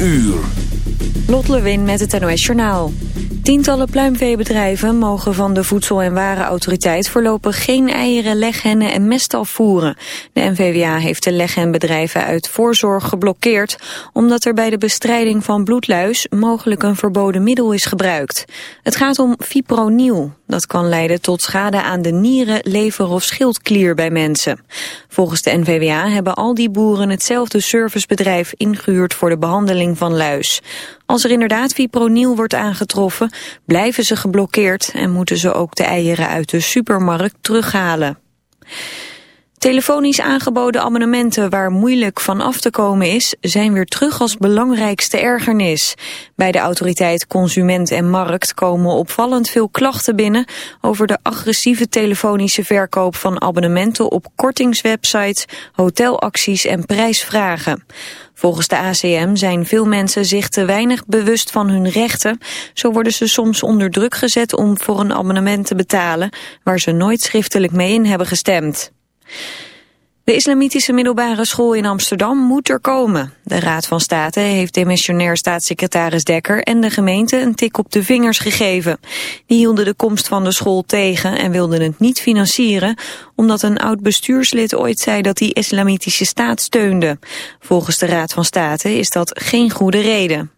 Uur. Lot Lewin met het NOS Journaal. Tientallen pluimveebedrijven mogen van de Voedsel- en Warenautoriteit voorlopig geen eieren, leghennen en mest afvoeren. De NVWA heeft de leghenbedrijven uit voorzorg geblokkeerd, omdat er bij de bestrijding van bloedluis mogelijk een verboden middel is gebruikt. Het gaat om fipronil. Dat kan leiden tot schade aan de nieren, lever of schildklier bij mensen. Volgens de NVWA hebben al die boeren hetzelfde servicebedrijf ingehuurd voor de behandeling van luis. Als er inderdaad fipronil wordt aangetroffen, blijven ze geblokkeerd en moeten ze ook de eieren uit de supermarkt terughalen. Telefonisch aangeboden abonnementen waar moeilijk van af te komen is, zijn weer terug als belangrijkste ergernis. Bij de autoriteit Consument en Markt komen opvallend veel klachten binnen over de agressieve telefonische verkoop van abonnementen op kortingswebsites, hotelacties en prijsvragen. Volgens de ACM zijn veel mensen zich te weinig bewust van hun rechten. Zo worden ze soms onder druk gezet om voor een abonnement te betalen waar ze nooit schriftelijk mee in hebben gestemd. De islamitische middelbare school in Amsterdam moet er komen. De Raad van State heeft demissionair staatssecretaris Dekker en de gemeente een tik op de vingers gegeven. Die hielden de komst van de school tegen en wilden het niet financieren, omdat een oud bestuurslid ooit zei dat hij islamitische staat steunde. Volgens de Raad van State is dat geen goede reden.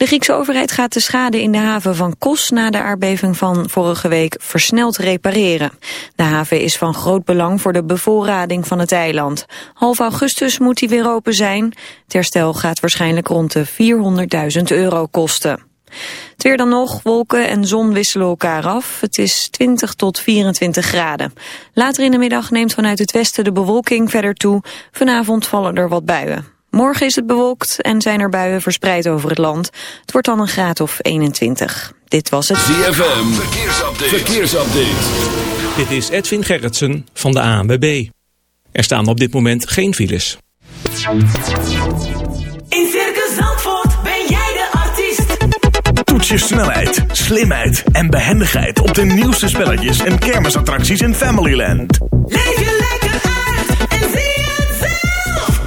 De Griekse overheid gaat de schade in de haven van Kos na de aardbeving van vorige week versneld repareren. De haven is van groot belang voor de bevoorrading van het eiland. Half augustus moet die weer open zijn. Het herstel gaat waarschijnlijk rond de 400.000 euro kosten. Het weer dan nog, wolken en zon wisselen elkaar af. Het is 20 tot 24 graden. Later in de middag neemt vanuit het westen de bewolking verder toe. Vanavond vallen er wat buien. Morgen is het bewolkt en zijn er buien verspreid over het land. Het wordt dan een graad of 21. Dit was het ZFM, verkeersupdate. verkeersupdate. Dit is Edwin Gerritsen van de ANWB. Er staan op dit moment geen files. In Circus Zandvoort ben jij de artiest. Toets je snelheid, slimheid en behendigheid op de nieuwste spelletjes en kermisattracties in Familyland. Leef je lekker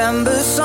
December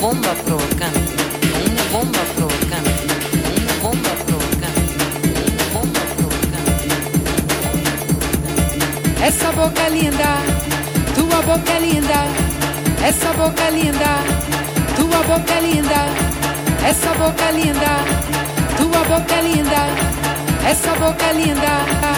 bomba provocante. Una bomba provocante. Una bomba provocante. Bomba. Essa boca é linda, tua boca é linda, essa boca é linda, tua boca linda, essa boca linda, tua boca linda, essa boca linda.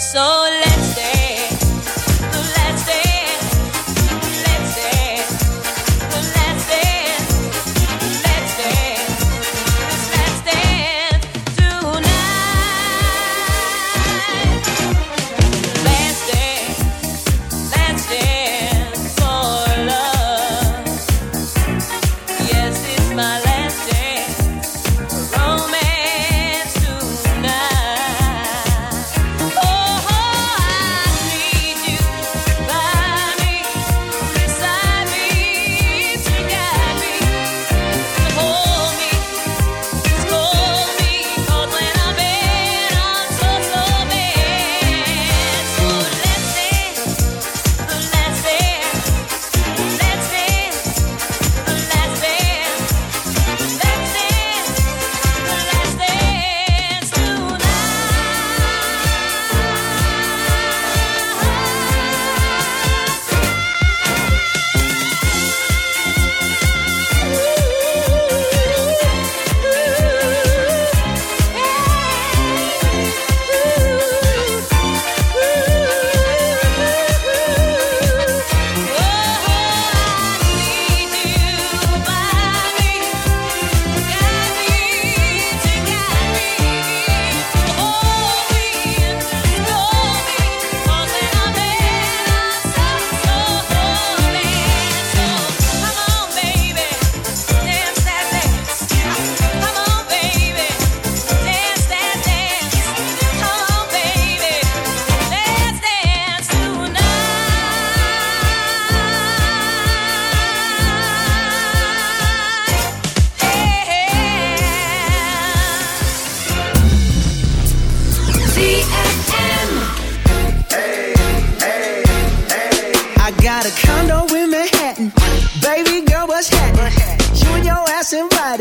So let's dance.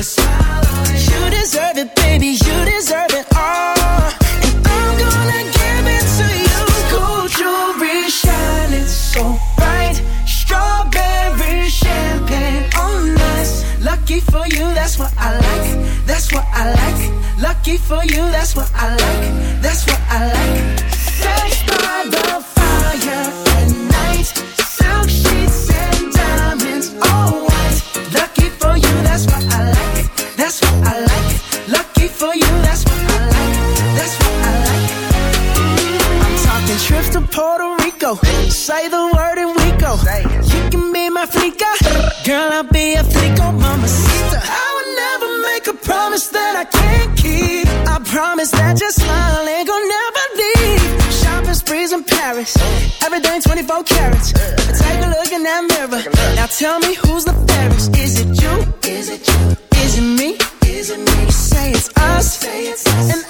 You deserve it, baby. You deserve it all. And I'm gonna give it to you. Gold jewelry shining so bright. Strawberry champagne. Lucky for you, that's what I like. That's what I like. Lucky for you, that's what I like. 24 carats. Take a look in that mirror. Now tell me who's the fairest. Is it you? Is it you? Is it me? Is it me? Say it's us. Say it's us. And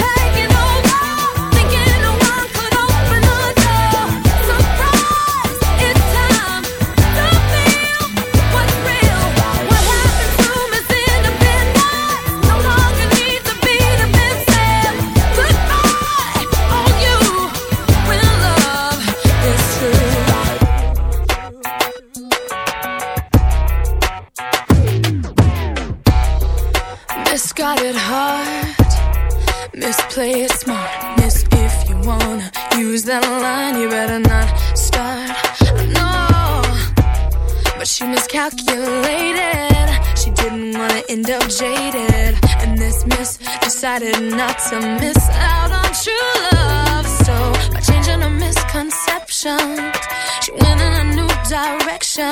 end up jaded. And this miss decided not to miss out on true love. So by changing her misconceptions, she went in a new direction.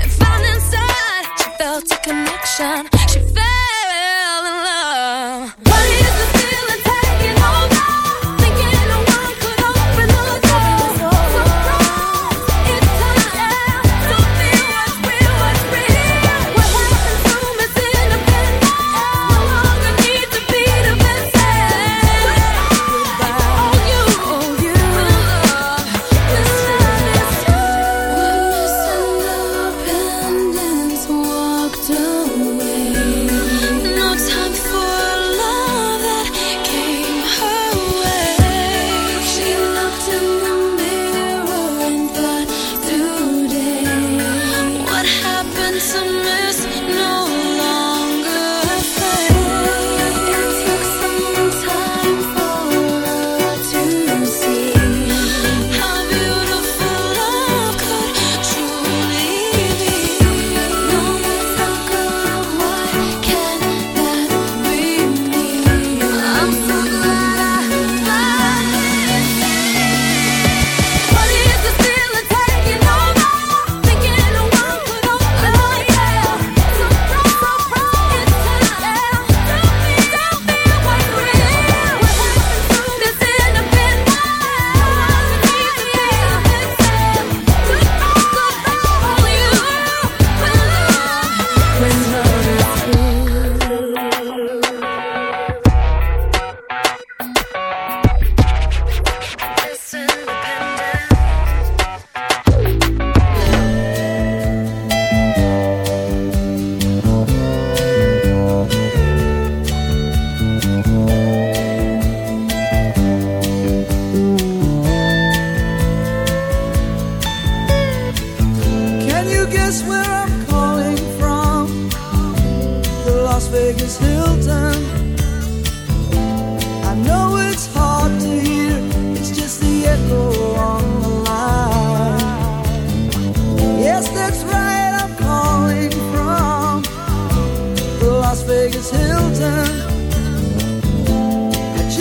And found inside, she felt a connection. She fell in love.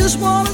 Just wanna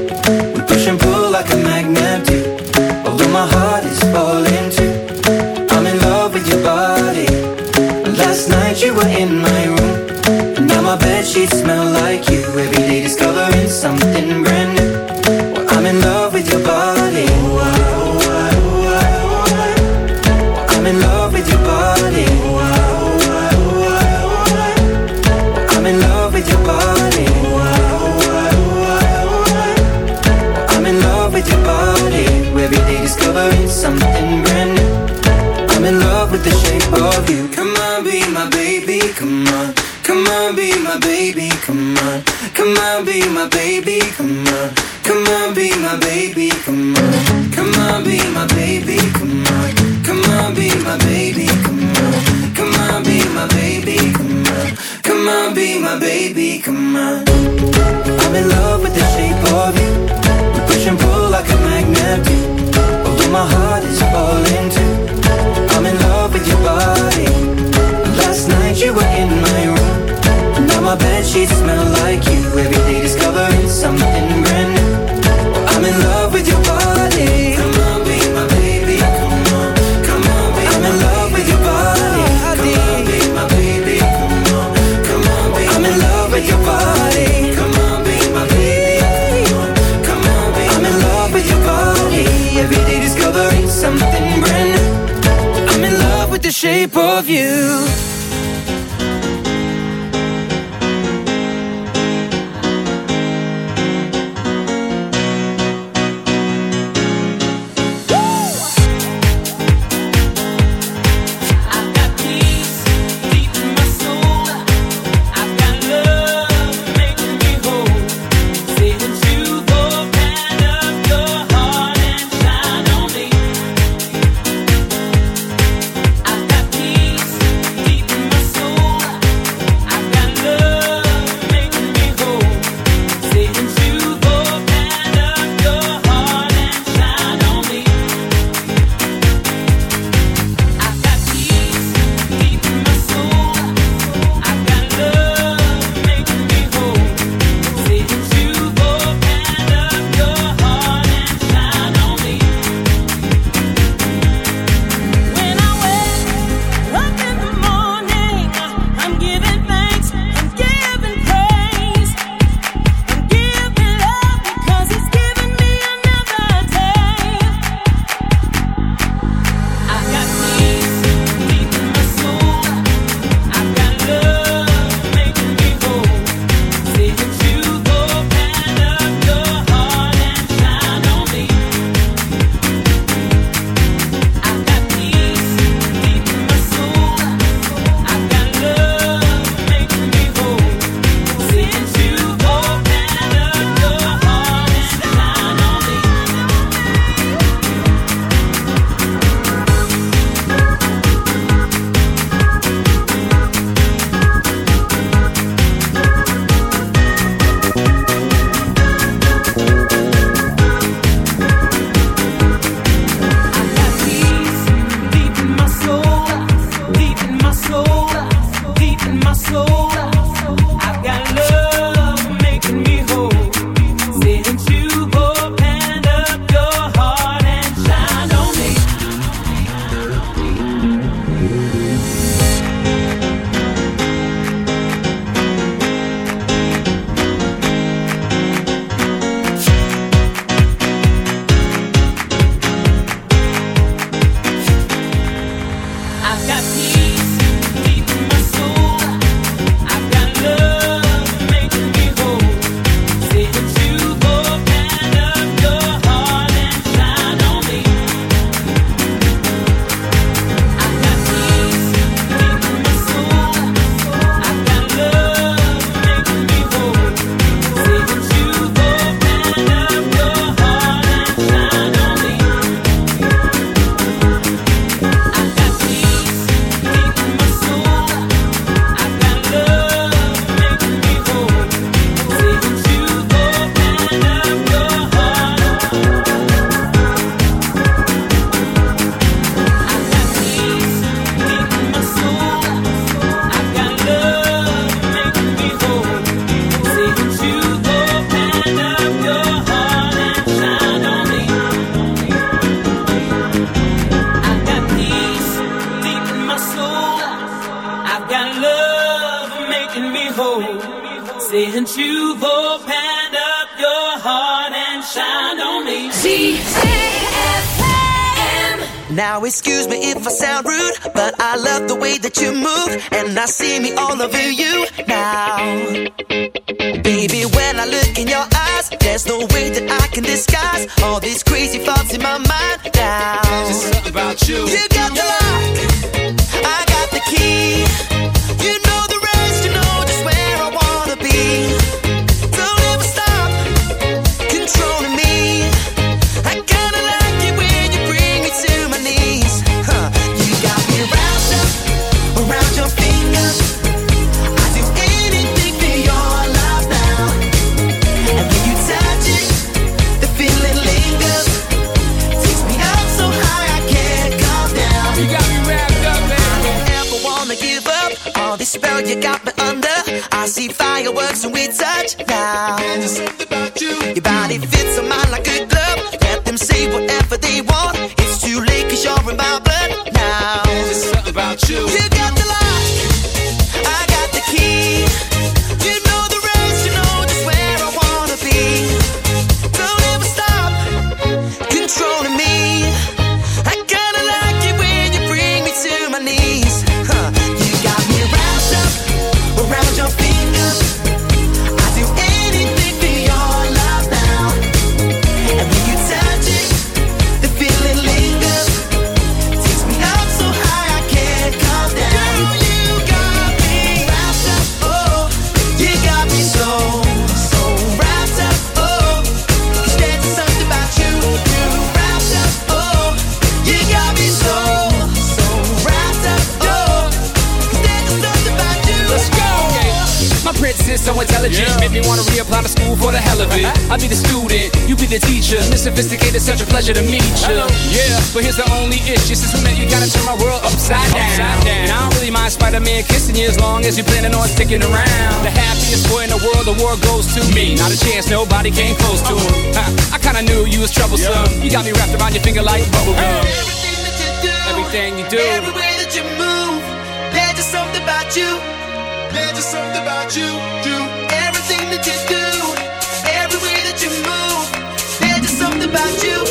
you was troublesome. Yeah. You got me wrapped around your finger like bubblegum. Everything that you do, everything you do, every way that you move, there's just something about you. There's just something about you. Do everything that you do, every way that you move, there's just something about you.